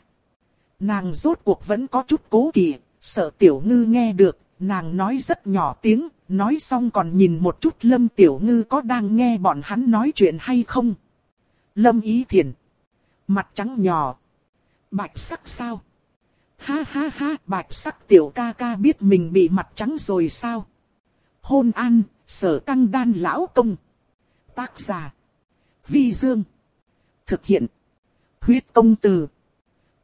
Nàng rốt cuộc vẫn có chút cố kỵ, sợ tiểu ngư nghe được, nàng nói rất nhỏ tiếng, nói xong còn nhìn một chút lâm tiểu ngư có đang nghe bọn hắn nói chuyện hay không. Lâm ý thiền. Mặt trắng nhỏ. Bạch sắc sao? Ha ha ha, bạch sắc tiểu ca ca biết mình bị mặt trắng rồi sao? Hôn an, sở căng đan lão công. Tác giả. Vi Dương. Thực hiện. Huyết công từ.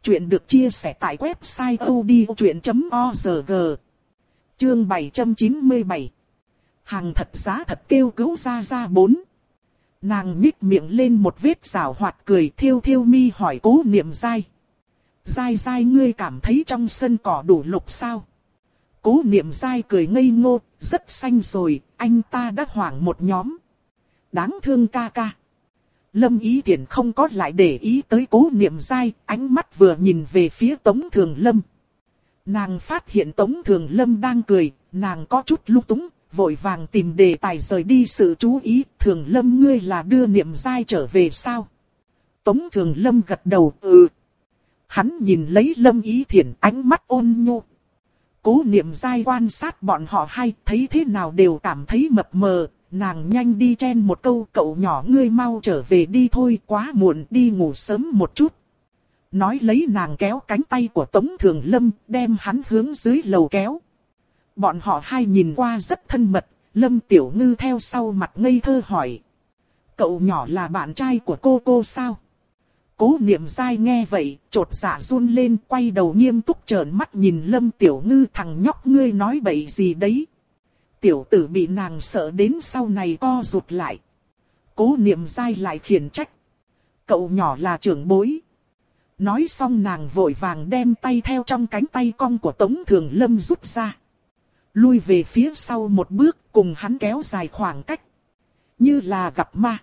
Chuyện được chia sẻ tại website odchuyện.org. Chương 797. Hàng thật giá thật kêu cứu ra ra bốn. Nàng nhích miệng lên một vết rào hoạt cười thiêu thiêu mi hỏi cố niệm dai. Dai dai ngươi cảm thấy trong sân cỏ đủ lục sao? Cố niệm dai cười ngây ngô, rất xanh rồi, anh ta đã hoảng một nhóm. Đáng thương ca ca. Lâm Ý thiển không có lại để ý tới cố niệm dai, ánh mắt vừa nhìn về phía Tống Thường Lâm. Nàng phát hiện Tống Thường Lâm đang cười, nàng có chút lúc túng, vội vàng tìm đề tài rời đi sự chú ý, Thường Lâm ngươi là đưa niệm dai trở về sao? Tống Thường Lâm gật đầu, ừ. Hắn nhìn lấy Lâm Ý Thiển ánh mắt ôn nhu. Cố niệm dai quan sát bọn họ hay thấy thế nào đều cảm thấy mập mờ, nàng nhanh đi chen một câu cậu nhỏ ngươi mau trở về đi thôi quá muộn đi ngủ sớm một chút. Nói lấy nàng kéo cánh tay của Tống Thường Lâm đem hắn hướng dưới lầu kéo. Bọn họ hai nhìn qua rất thân mật, Lâm Tiểu Ngư theo sau mặt ngây thơ hỏi. Cậu nhỏ là bạn trai của cô cô sao? Cố niệm dai nghe vậy, trột dạ run lên quay đầu nghiêm túc trợn mắt nhìn Lâm Tiểu Ngư thằng nhóc ngươi nói bậy gì đấy tiểu tử bị nàng sợ đến sau này co rụt lại. Cố niệm dai lại khiển trách. Cậu nhỏ là trưởng bối. Nói xong nàng vội vàng đem tay theo trong cánh tay cong của Tống Thường Lâm rút ra. Lui về phía sau một bước cùng hắn kéo dài khoảng cách. Như là gặp ma.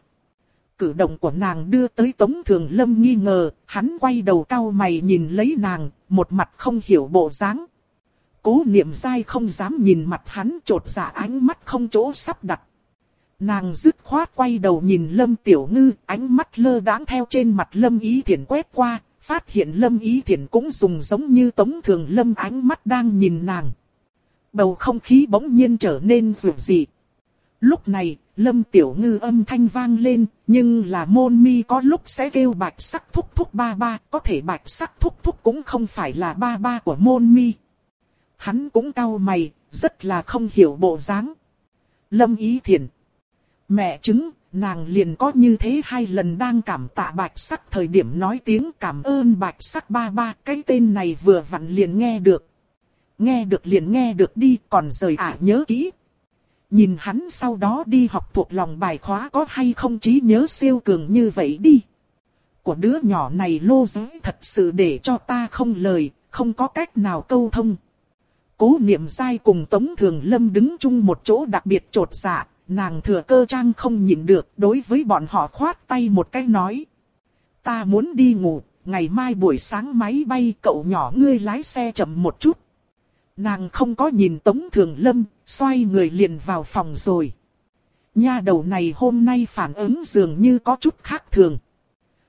Cử động của nàng đưa tới Tống Thường Lâm nghi ngờ, hắn quay đầu cau mày nhìn lấy nàng, một mặt không hiểu bộ dáng. Cố niệm dai không dám nhìn mặt hắn trột dạ ánh mắt không chỗ sắp đặt. Nàng dứt khoát quay đầu nhìn Lâm Tiểu Ngư, ánh mắt lơ đãng theo trên mặt Lâm Ý Thiển quét qua, phát hiện Lâm Ý Thiển cũng dùng giống như Tống Thường Lâm ánh mắt đang nhìn nàng. Bầu không khí bỗng nhiên trở nên rượu dị. Lúc này, Lâm Tiểu Ngư âm thanh vang lên, nhưng là môn mi có lúc sẽ kêu bạch sắc thúc thúc ba ba, có thể bạch sắc thúc thúc cũng không phải là ba ba của môn mi. Hắn cũng cau mày, rất là không hiểu bộ dáng. Lâm Ý thiền Mẹ chứng, nàng liền có như thế hai lần đang cảm tạ bạch sắc thời điểm nói tiếng cảm ơn bạch sắc ba ba, cái tên này vừa vặn liền nghe được. Nghe được liền nghe được đi, còn rời ả nhớ kỹ. Nhìn hắn sau đó đi học thuộc lòng bài khóa có hay không trí nhớ siêu cường như vậy đi. Của đứa nhỏ này lô giới thật sự để cho ta không lời, không có cách nào câu thông. Cố niệm sai cùng Tống Thường Lâm đứng chung một chỗ đặc biệt trột dạ, nàng thừa cơ trang không nhịn được đối với bọn họ khoát tay một cái nói. Ta muốn đi ngủ, ngày mai buổi sáng máy bay cậu nhỏ ngươi lái xe chậm một chút. Nàng không có nhìn Tống Thường Lâm, xoay người liền vào phòng rồi. Nha đầu này hôm nay phản ứng dường như có chút khác thường.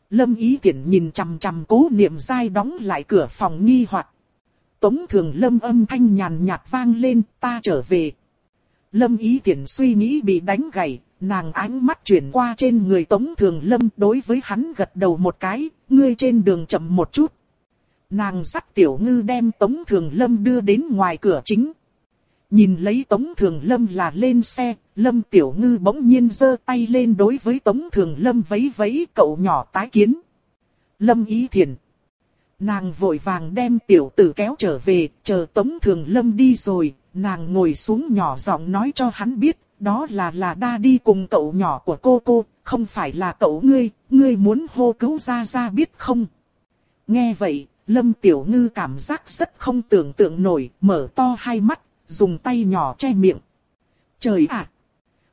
Lâm Ý Tiễn nhìn chằm chằm cố niệm dai đóng lại cửa phòng nghi hoặc. Tống Thường Lâm âm thanh nhàn nhạt vang lên, ta trở về. Lâm Ý tiện suy nghĩ bị đánh gãy, nàng ánh mắt chuyển qua trên người Tống Thường Lâm đối với hắn gật đầu một cái, ngươi trên đường chậm một chút. Nàng dắt Tiểu Ngư đem Tống Thường Lâm đưa đến ngoài cửa chính. Nhìn lấy Tống Thường Lâm là lên xe, Lâm Tiểu Ngư bỗng nhiên giơ tay lên đối với Tống Thường Lâm vấy vấy cậu nhỏ tái kiến. Lâm Ý Thiền. Nàng vội vàng đem tiểu tử kéo trở về, chờ Tống Thường Lâm đi rồi, nàng ngồi xuống nhỏ giọng nói cho hắn biết, đó là là đa đi cùng cậu nhỏ của cô cô, không phải là cậu ngươi, ngươi muốn hô cứu ra ra biết không. Nghe vậy, Lâm Tiểu Ngư cảm giác rất không tưởng tượng nổi, mở to hai mắt, dùng tay nhỏ che miệng. Trời ạ!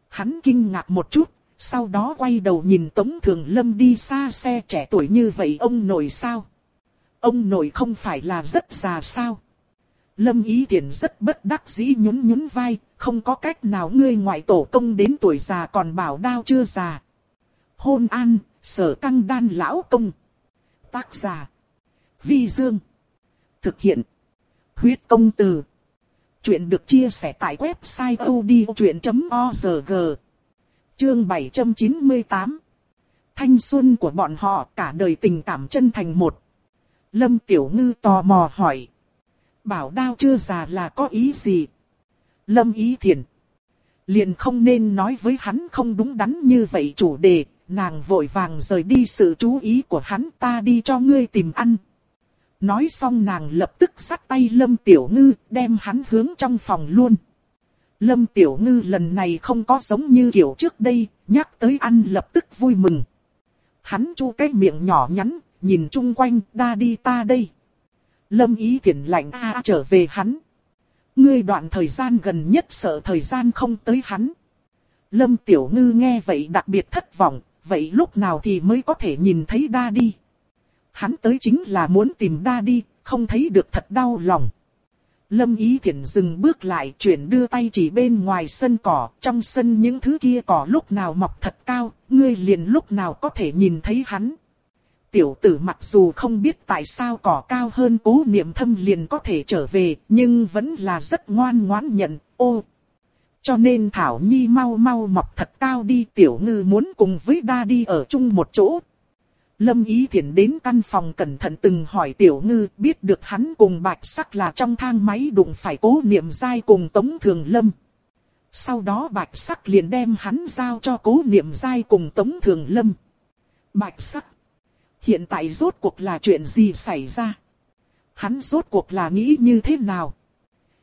Hắn kinh ngạc một chút, sau đó quay đầu nhìn Tống Thường Lâm đi xa xe trẻ tuổi như vậy ông nội sao? Ông nội không phải là rất già sao? Lâm Ý Thiển rất bất đắc dĩ nhún nhún vai, không có cách nào ngươi ngoại tổ công đến tuổi già còn bảo đao chưa già. Hôn an, sở căng đan lão công. Tác giả. Vi Dương. Thực hiện. Huyết công từ. Chuyện được chia sẻ tại website odchuyện.org. Chương 798. Thanh xuân của bọn họ cả đời tình cảm chân thành một. Lâm Tiểu Ngư tò mò hỏi. Bảo đao chưa già là có ý gì? Lâm Ý Thiền. Liền không nên nói với hắn không đúng đắn như vậy chủ đề, nàng vội vàng rời đi sự chú ý của hắn ta đi cho ngươi tìm ăn. Nói xong nàng lập tức sắt tay Lâm Tiểu Ngư, đem hắn hướng trong phòng luôn. Lâm Tiểu Ngư lần này không có giống như kiểu trước đây, nhắc tới ăn lập tức vui mừng. Hắn chu cái miệng nhỏ nhắn, nhìn chung quanh, đa đi ta đây. Lâm ý thiện lạnh a trở về hắn. Ngươi đoạn thời gian gần nhất sợ thời gian không tới hắn. Lâm Tiểu Ngư nghe vậy đặc biệt thất vọng, vậy lúc nào thì mới có thể nhìn thấy đa đi. Hắn tới chính là muốn tìm đa đi, không thấy được thật đau lòng. Lâm Ý Thiển dừng bước lại chuyển đưa tay chỉ bên ngoài sân cỏ, trong sân những thứ kia cỏ lúc nào mọc thật cao, ngươi liền lúc nào có thể nhìn thấy hắn. Tiểu tử mặc dù không biết tại sao cỏ cao hơn cố niệm thâm liền có thể trở về, nhưng vẫn là rất ngoan ngoãn nhận, ô. Cho nên Thảo Nhi mau mau mọc thật cao đi tiểu ngư muốn cùng với đa đi ở chung một chỗ. Lâm Ý Thiển đến căn phòng cẩn thận từng hỏi tiểu ngư biết được hắn cùng bạch sắc là trong thang máy đụng phải cố niệm dai cùng Tống Thường Lâm. Sau đó bạch sắc liền đem hắn giao cho cố niệm dai cùng Tống Thường Lâm. Bạch sắc. Hiện tại rốt cuộc là chuyện gì xảy ra? Hắn rốt cuộc là nghĩ như thế nào?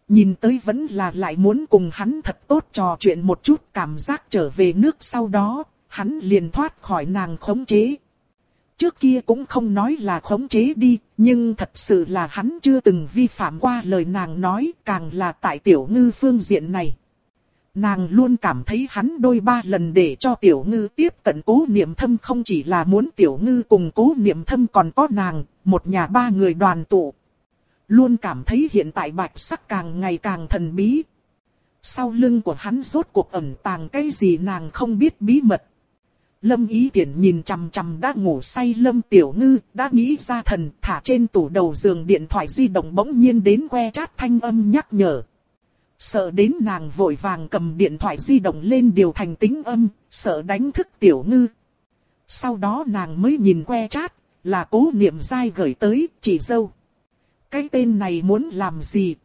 Nhìn tới vẫn là lại muốn cùng hắn thật tốt trò chuyện một chút cảm giác trở về nước sau đó, hắn liền thoát khỏi nàng khống chế. Trước kia cũng không nói là khống chế đi, nhưng thật sự là hắn chưa từng vi phạm qua lời nàng nói, càng là tại tiểu ngư phương diện này. Nàng luôn cảm thấy hắn đôi ba lần để cho tiểu ngư tiếp cận cố niệm thâm không chỉ là muốn tiểu ngư cùng cố niệm thâm còn có nàng, một nhà ba người đoàn tụ. Luôn cảm thấy hiện tại bạch sắc càng ngày càng thần bí. Sau lưng của hắn rốt cuộc ẩn tàng cái gì nàng không biết bí mật. Lâm ý tiện nhìn chằm chằm đã ngủ say Lâm Tiểu Ngư, đã nghĩ ra thần, thả trên tủ đầu giường điện thoại di động bỗng nhiên đến que chát thanh âm nhắc nhở. Sợ đến nàng vội vàng cầm điện thoại di động lên điều thành tính âm, sợ đánh thức Tiểu Ngư. Sau đó nàng mới nhìn que chat, là cố niệm dai gửi tới, chị dâu. Cái tên này muốn làm gì?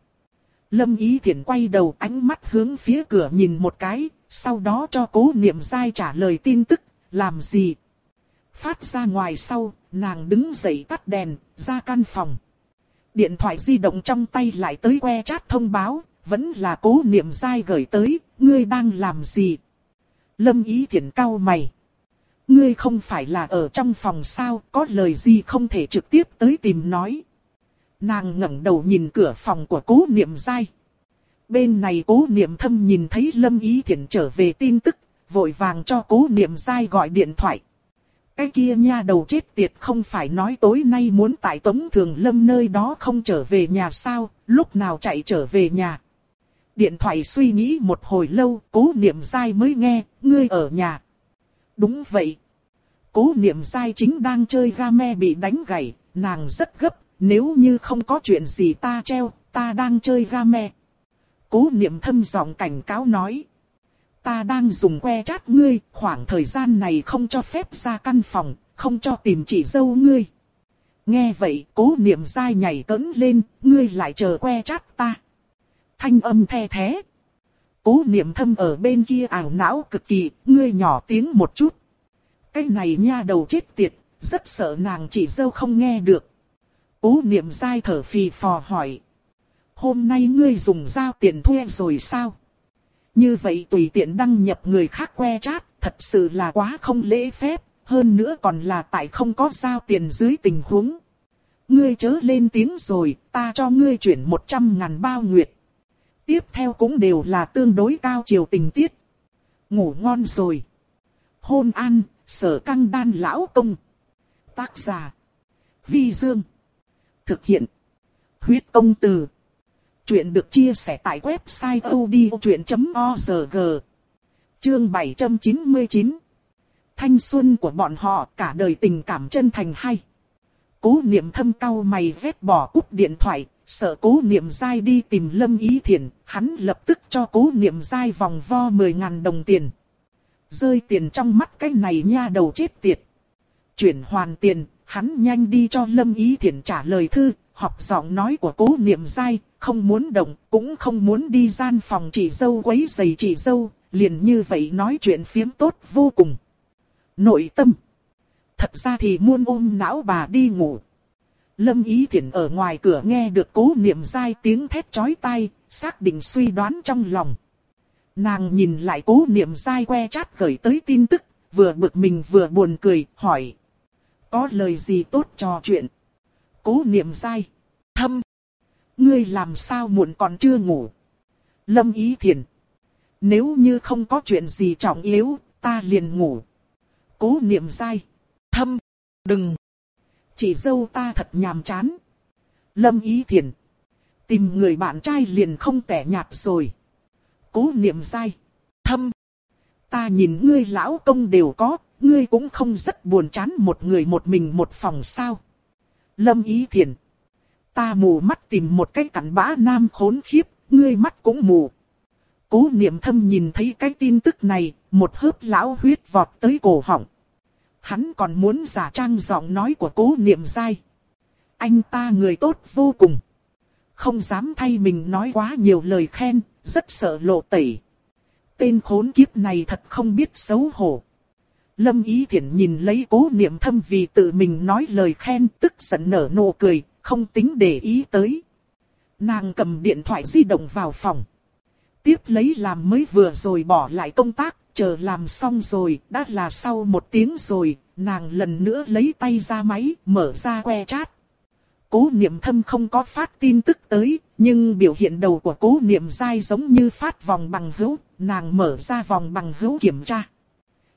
Lâm Ý Thiển quay đầu ánh mắt hướng phía cửa nhìn một cái, sau đó cho cố niệm dai trả lời tin tức, làm gì? Phát ra ngoài sau, nàng đứng dậy tắt đèn, ra căn phòng. Điện thoại di động trong tay lại tới que chat thông báo, vẫn là cố niệm dai gửi tới, ngươi đang làm gì? Lâm ý thiện cao mày. Ngươi không phải là ở trong phòng sao, có lời gì không thể trực tiếp tới tìm nói. Nàng ngẩng đầu nhìn cửa phòng của cố niệm dai. Bên này cố niệm thâm nhìn thấy Lâm Ý Thiển trở về tin tức, vội vàng cho cố niệm dai gọi điện thoại. Cái kia nha đầu chết tiệt không phải nói tối nay muốn tại Tống Thường Lâm nơi đó không trở về nhà sao, lúc nào chạy trở về nhà. Điện thoại suy nghĩ một hồi lâu, cố niệm dai mới nghe, ngươi ở nhà. Đúng vậy. Cố niệm dai chính đang chơi game bị đánh gãy, nàng rất gấp, nếu như không có chuyện gì ta treo, ta đang chơi game. Cố niệm thâm giọng cảnh cáo nói. Ta đang dùng que chát ngươi, khoảng thời gian này không cho phép ra căn phòng, không cho tìm chị dâu ngươi. Nghe vậy, cố niệm dai nhảy cấn lên, ngươi lại chờ que chát ta. Thanh âm the thế. Cố niệm thâm ở bên kia ảo não cực kỳ, ngươi nhỏ tiếng một chút. Cái này nha đầu chết tiệt, rất sợ nàng chỉ dâu không nghe được. Cố niệm dai thở phì phò hỏi. Hôm nay ngươi dùng giao tiền thuê rồi sao? Như vậy tùy tiện đăng nhập người khác que chat, thật sự là quá không lễ phép, hơn nữa còn là tại không có giao tiền dưới tình huống. Ngươi chớ lên tiếng rồi, ta cho ngươi chuyển 100 ngàn bao nguyệt. Tiếp theo cũng đều là tương đối cao chiều tình tiết. Ngủ ngon rồi. Hôn an, sở căng đan lão công. Tác giả. Vi Dương. Thực hiện. Huyết công từ. Chuyện được chia sẻ tại website odchuyện.org Chương 799 Thanh xuân của bọn họ cả đời tình cảm chân thành hay. Cố niệm thâm cao mày vét bỏ cúp điện thoại, sợ cố niệm dai đi tìm lâm ý thiền, hắn lập tức cho cố niệm dai vòng vo 10.000 đồng tiền. Rơi tiền trong mắt cái này nha đầu chết tiệt. Chuyển hoàn tiền, hắn nhanh đi cho lâm ý thiền trả lời thư, học giọng nói của cố niệm dai, không muốn động, cũng không muốn đi gian phòng chị dâu quấy giày chị dâu, liền như vậy nói chuyện phiếm tốt vô cùng. Nội tâm. Thật ra thì muôn ôm não bà đi ngủ. Lâm Ý Thiển ở ngoài cửa nghe được cố niệm dai tiếng thét chói tai, xác định suy đoán trong lòng. Nàng nhìn lại cố niệm dai que chát gửi tới tin tức, vừa bực mình vừa buồn cười, hỏi. Có lời gì tốt trò chuyện? Cố niệm dai. Thâm. Ngươi làm sao muộn còn chưa ngủ? Lâm Ý Thiền. Nếu như không có chuyện gì trọng yếu, ta liền ngủ. Cố niệm dai. Thâm. Đừng. Chị dâu ta thật nhàm chán. Lâm Ý Thiền. Tìm người bạn trai liền không tẻ nhạt rồi. Cố niệm dai. Thâm. Ta nhìn ngươi lão công đều có, ngươi cũng không rất buồn chán một người một mình một phòng sao. Lâm Ý Thiền. Ta mù mắt tìm một cái cảnh bã nam khốn khiếp, ngươi mắt cũng mù. Cố niệm thâm nhìn thấy cái tin tức này, một hớp lão huyết vọt tới cổ họng. Hắn còn muốn giả trang giọng nói của cố niệm dai. Anh ta người tốt vô cùng. Không dám thay mình nói quá nhiều lời khen, rất sợ lộ tẩy. Tên khốn kiếp này thật không biết xấu hổ. Lâm Ý Thiển nhìn lấy cố niệm thâm vì tự mình nói lời khen tức giận nở nụ cười, không tính để ý tới. Nàng cầm điện thoại di động vào phòng. Tiếp lấy làm mới vừa rồi bỏ lại công tác, chờ làm xong rồi, đã là sau một tiếng rồi, nàng lần nữa lấy tay ra máy, mở ra que chat. Cố niệm thâm không có phát tin tức tới, nhưng biểu hiện đầu của cố niệm dai giống như phát vòng bằng hữu, nàng mở ra vòng bằng hữu kiểm tra.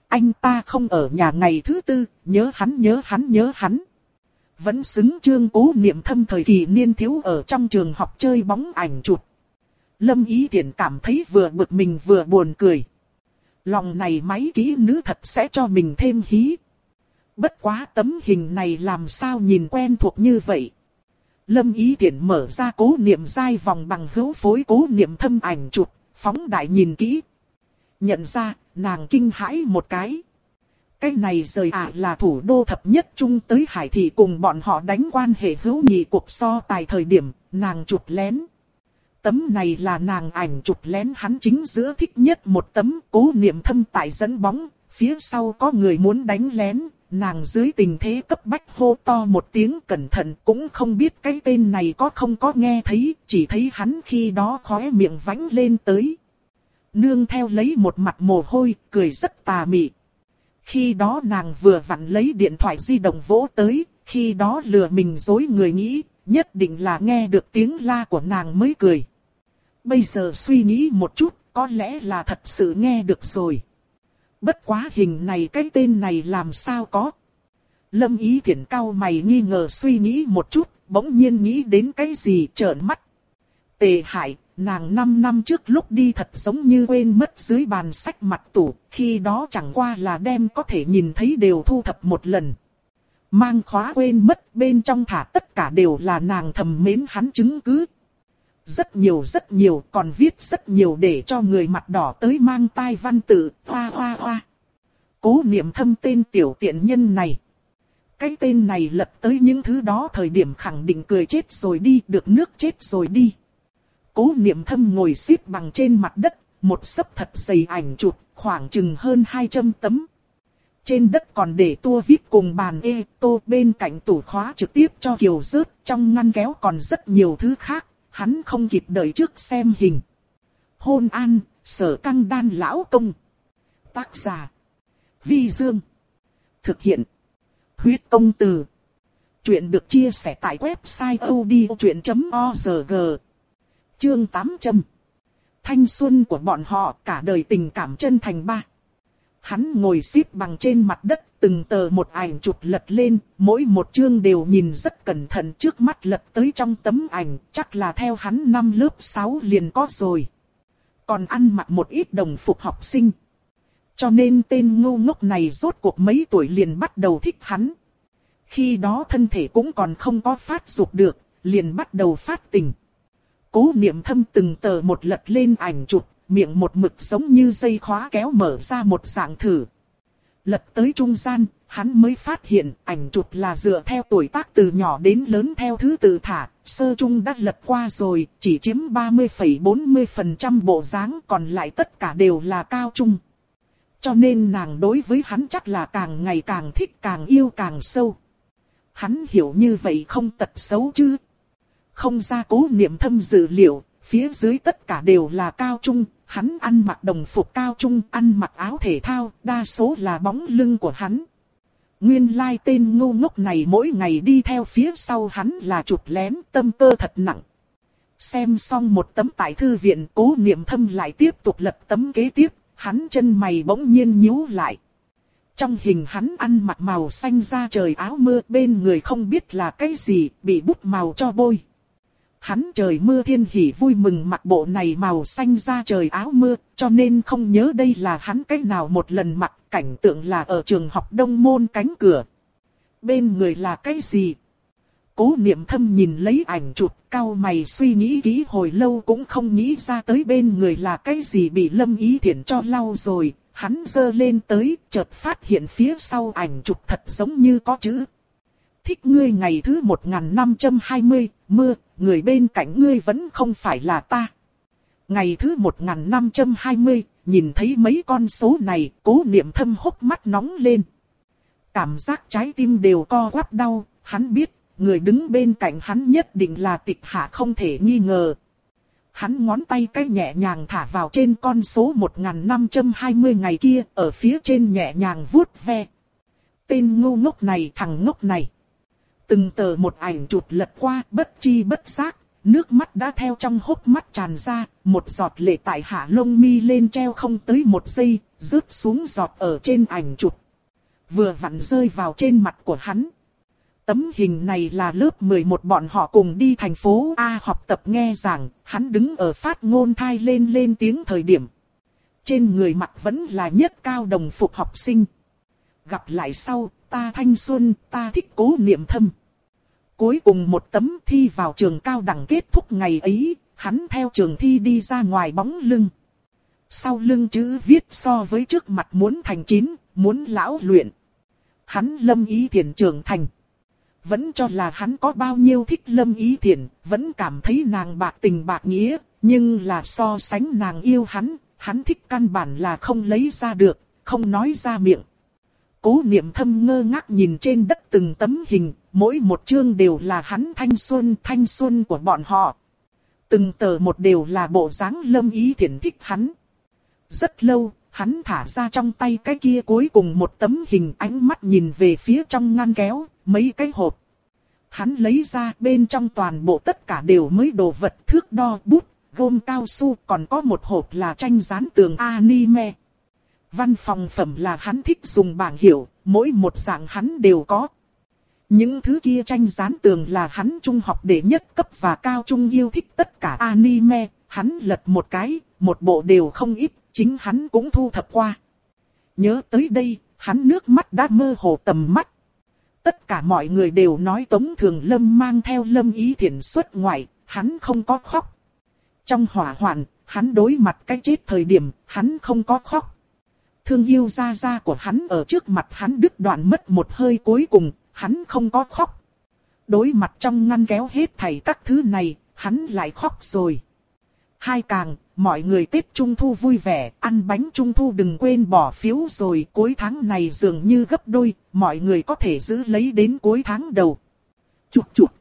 Anh ta không ở nhà ngày thứ tư, nhớ hắn nhớ hắn nhớ hắn. Vẫn xứng trương cố niệm thâm thời kỳ niên thiếu ở trong trường học chơi bóng ảnh chụp. Lâm ý tiện cảm thấy vừa bực mình vừa buồn cười. Lòng này máy ký nữ thật sẽ cho mình thêm hí. Bất quá tấm hình này làm sao nhìn quen thuộc như vậy. Lâm ý tiện mở ra cố niệm dai vòng bằng hữu phối cố niệm thâm ảnh chụp, phóng đại nhìn kỹ. Nhận ra, nàng kinh hãi một cái. Cái này rời ạ là thủ đô thập nhất trung tới hải thị cùng bọn họ đánh quan hệ hữu nghị cuộc so tài thời điểm, nàng chụp lén. Tấm này là nàng ảnh chụp lén hắn chính giữa thích nhất một tấm cố niệm thâm tại dẫn bóng, phía sau có người muốn đánh lén, nàng dưới tình thế cấp bách hô to một tiếng cẩn thận cũng không biết cái tên này có không có nghe thấy, chỉ thấy hắn khi đó khóe miệng vánh lên tới. Nương theo lấy một mặt mồ hôi, cười rất tà mị. Khi đó nàng vừa vặn lấy điện thoại di động vỗ tới, khi đó lừa mình dối người nghĩ, nhất định là nghe được tiếng la của nàng mới cười. Bây giờ suy nghĩ một chút, có lẽ là thật sự nghe được rồi. Bất quá hình này cái tên này làm sao có. Lâm ý thiển cao mày nghi ngờ suy nghĩ một chút, bỗng nhiên nghĩ đến cái gì trợn mắt. Tề hại, nàng 5 năm trước lúc đi thật giống như quên mất dưới bàn sách mặt tủ, khi đó chẳng qua là đem có thể nhìn thấy đều thu thập một lần. Mang khóa quên mất bên trong thả tất cả đều là nàng thầm mến hắn chứng cứ. Rất nhiều rất nhiều còn viết rất nhiều để cho người mặt đỏ tới mang tai văn tự, hoa hoa hoa. Cố niệm thâm tên tiểu tiện nhân này. Cái tên này lật tới những thứ đó thời điểm khẳng định cười chết rồi đi, được nước chết rồi đi. Cố niệm thâm ngồi xếp bằng trên mặt đất, một sấp thật dày ảnh chụp, khoảng chừng hơn 200 tấm. Trên đất còn để tua viết cùng bàn ê tô bên cạnh tủ khóa trực tiếp cho kiều rớt, trong ngăn kéo còn rất nhiều thứ khác, hắn không kịp đợi trước xem hình. Hôn an, sở căng đan lão công. Tác giả. Vi Dương. Thực hiện. Huyết công từ. Chuyện được chia sẻ tại website odchuyện.org. Chương 800. Thanh xuân của bọn họ cả đời tình cảm chân thành ba. Hắn ngồi xếp bằng trên mặt đất, từng tờ một ảnh chụp lật lên, mỗi một chương đều nhìn rất cẩn thận trước mắt lật tới trong tấm ảnh, chắc là theo hắn năm lớp 6 liền có rồi. Còn ăn mặc một ít đồng phục học sinh. Cho nên tên ngu ngốc này rốt cuộc mấy tuổi liền bắt đầu thích hắn. Khi đó thân thể cũng còn không có phát dục được, liền bắt đầu phát tình. Cố niệm thâm từng tờ một lật lên ảnh chụp, miệng một mực giống như dây khóa kéo mở ra một dạng thử. Lật tới trung gian, hắn mới phát hiện ảnh chụp là dựa theo tuổi tác từ nhỏ đến lớn theo thứ tự thả, sơ trung đã lật qua rồi, chỉ chiếm 30,40% bộ dáng còn lại tất cả đều là cao trung. Cho nên nàng đối với hắn chắc là càng ngày càng thích càng yêu càng sâu. Hắn hiểu như vậy không tật xấu chứ. Không ra cố niệm thâm dự liệu, phía dưới tất cả đều là cao trung, hắn ăn mặc đồng phục cao trung, ăn mặc áo thể thao, đa số là bóng lưng của hắn. Nguyên lai tên ngu ngốc này mỗi ngày đi theo phía sau hắn là chụp lén tâm cơ thật nặng. Xem xong một tấm tại thư viện cố niệm thâm lại tiếp tục lật tấm kế tiếp, hắn chân mày bỗng nhiên nhíu lại. Trong hình hắn ăn mặc màu xanh da trời áo mưa bên người không biết là cái gì, bị bút màu cho bôi. Hắn trời mưa thiên hỉ vui mừng mặc bộ này màu xanh ra trời áo mưa, cho nên không nhớ đây là hắn cách nào một lần mặc cảnh tượng là ở trường học đông môn cánh cửa. Bên người là cái gì? Cố niệm thâm nhìn lấy ảnh chụp cao mày suy nghĩ kỹ hồi lâu cũng không nghĩ ra tới bên người là cái gì bị lâm ý thiện cho lau rồi. Hắn dơ lên tới, chợt phát hiện phía sau ảnh chụp thật giống như có chữ. Thích ngươi ngày thứ 1520, mưa, người bên cạnh ngươi vẫn không phải là ta. Ngày thứ 1520, nhìn thấy mấy con số này, cố niệm thâm hốc mắt nóng lên. Cảm giác trái tim đều co quắp đau, hắn biết người đứng bên cạnh hắn nhất định là tịch hạ không thể nghi ngờ. hắn ngón tay cái nhẹ nhàng thả vào trên con số 1520 ngày kia, ở phía trên nhẹ nhàng vuốt ve. Tên ngu ngốc này thằng ngốc này. Từng tờ một ảnh chụp lật qua, bất chi bất giác, nước mắt đã theo trong hốc mắt tràn ra, một giọt lệ tại hạ lông mi lên treo không tới một giây, rớt xuống giọt ở trên ảnh chụp. Vừa vặn rơi vào trên mặt của hắn. Tấm hình này là lớp 11 bọn họ cùng đi thành phố A học tập nghe rằng hắn đứng ở phát ngôn thai lên lên tiếng thời điểm. Trên người mặt vẫn là nhất cao đồng phục học sinh. Gặp lại sau, ta thanh xuân, ta thích cố niệm thâm. Cuối cùng một tấm thi vào trường cao đẳng kết thúc ngày ấy, hắn theo trường thi đi ra ngoài bóng lưng. Sau lưng chữ viết so với trước mặt muốn thành chín, muốn lão luyện. Hắn lâm ý thiền trưởng thành. Vẫn cho là hắn có bao nhiêu thích lâm ý thiền, vẫn cảm thấy nàng bạc tình bạc nghĩa, nhưng là so sánh nàng yêu hắn, hắn thích căn bản là không lấy ra được, không nói ra miệng. Cố niệm thâm ngơ ngác nhìn trên đất từng tấm hình, mỗi một chương đều là hắn thanh xuân thanh xuân của bọn họ. Từng tờ một đều là bộ dáng lâm ý thiện thích hắn. Rất lâu, hắn thả ra trong tay cái kia cuối cùng một tấm hình ánh mắt nhìn về phía trong ngăn kéo, mấy cái hộp. Hắn lấy ra bên trong toàn bộ tất cả đều mới đồ vật thước đo bút, gôm cao su còn có một hộp là tranh dán tường anime. Văn phòng phẩm là hắn thích dùng bảng hiệu, mỗi một dạng hắn đều có. Những thứ kia tranh dán tường là hắn trung học đệ nhất cấp và cao trung yêu thích tất cả anime, hắn lật một cái, một bộ đều không ít, chính hắn cũng thu thập qua. Nhớ tới đây, hắn nước mắt đã mơ hồ tầm mắt. Tất cả mọi người đều nói Tống Thường Lâm mang theo Lâm Ý Thiển xuất ngoại, hắn không có khóc. Trong hỏa hoạn, hắn đối mặt cái chết thời điểm, hắn không có khóc. Thương yêu ra ra của hắn ở trước mặt hắn đứt đoạn mất một hơi cuối cùng, hắn không có khóc. Đối mặt trong ngăn kéo hết thảy các thứ này, hắn lại khóc rồi. Hai càng, mọi người Tết Trung Thu vui vẻ, ăn bánh Trung Thu đừng quên bỏ phiếu rồi, cuối tháng này dường như gấp đôi, mọi người có thể giữ lấy đến cuối tháng đầu. Chụp chụp.